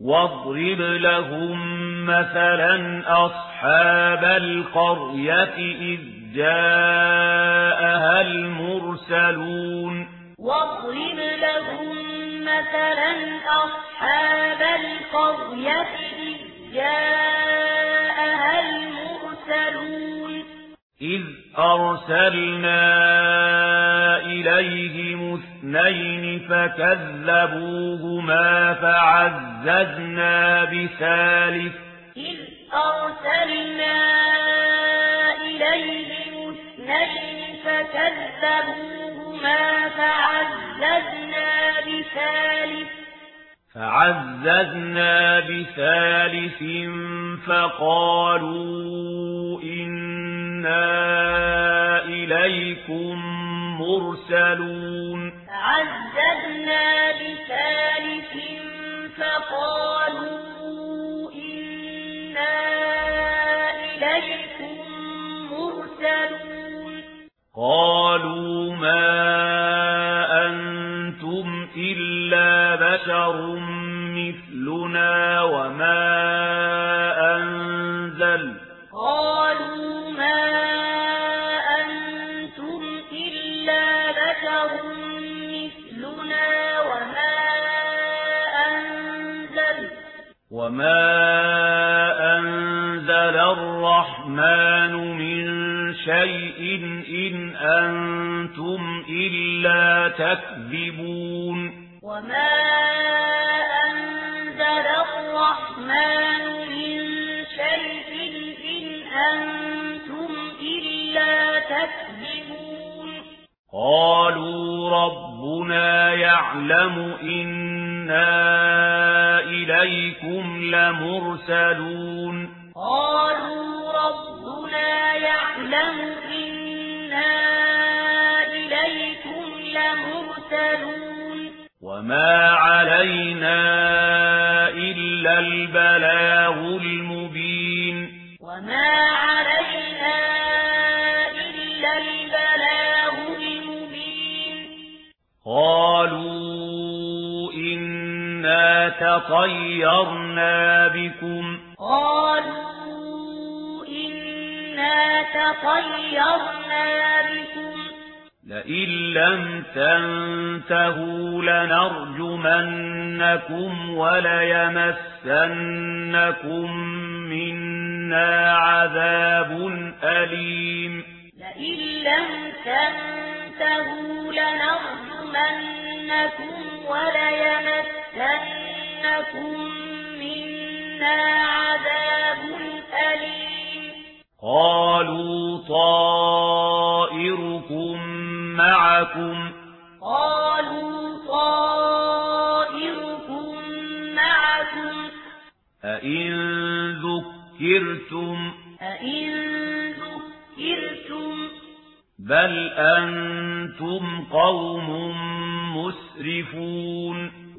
واضرب لهم مثلا أصحاب القرية إذ جاءها المرسلون. واضرب لهم مثلا أصحاب القرية إذ جاءها المرسلون. إذ أرسلنا إليهم اثنين فكذبوهما فعززنا بثالث. إذ أرسلنا فعززنا بثالث فقالوا إنا إليكم مرسلون عذبنا بثالث فقالوا إنا إليكم مرسلون. قالوا ما أنتم إلا بشر مثلنا وما وما أنزل وما أنزل الرحمن من شيء إن أنتم إلا تكذبون وما أنزل الرحمن من شيء إن أنتم قالوا ربنا يعلم إنا إليكم لمرسلون. قالوا ربنا يعلم إنا إليكم لمرسلون. وما علينا إلا البلاد تطيرنا بكم قالوا إنا تطيرنا بكم لئن لم تنتهوا لنرجمنكم وليمسنكم منا عذاب أليم لئن لم تنتهوا لنرجمنكم ولا لَكُمْ مِنَّا عَذَابٌ أَلِيمٌ قَالُوا طَائِرُكُمْ مَعَكُمْ قَالُوا طَائِرُكُمْ مَعَكُمْ أَإِن ذُكِّرْتُمْ أَإِن ذُكِّرْتُمْ بَلْ أَنْتُمْ قَوْمٌ مُسْرِفُونَ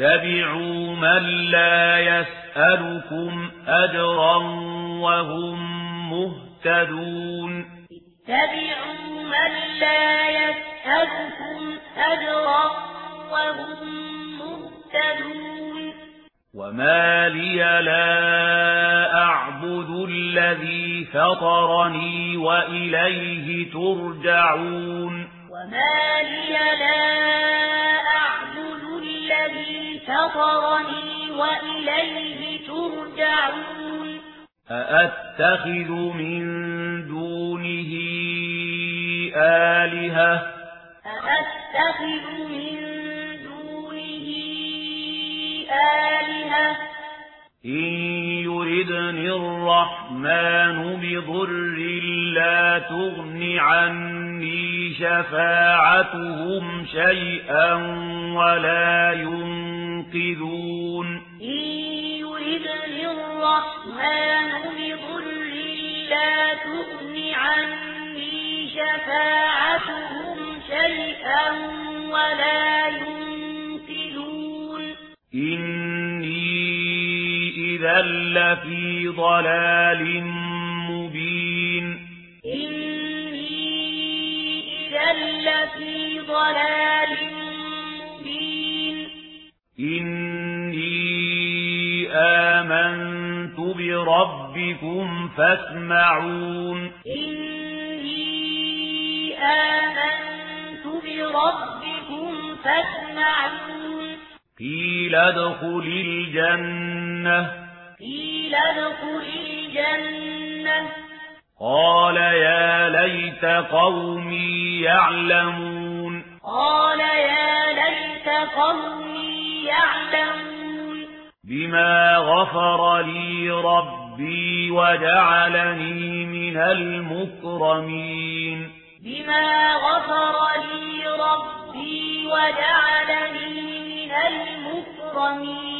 اتبعوا من لا يسألكم أجرا وهم مهتدون. اتبعوا من لا يسألكم أجرا وهم مهتدون. وما لي لا أعبد الذي فطرني وإليه ترجعون. وما لي لا أعبد فطرني أأتخذ من دونه آلهة أأتخذ من دونه آلهة إن يردني الرحمن بضر لا تغن عنه شفاعتهم شيئا ولا ينقذون. إن يردن الرحمن بضر لا تغن عني شفاعتهم شيئا ولا ينقذون. إني إذا لفي ضلال مبين. بل في ضلال مبين. إني آمنت بربكم فاسمعون. إني آمنت بربكم فاسمعون. قيل ادخل الجنة. قيل ادخل الجنة. قال يا ليت قومي يعلمون. قال يا ليت قومي يعلمون. بما غفر لي ربي وجعلني من المكرمين. بما غفر لي ربي وجعلني من المكرمين.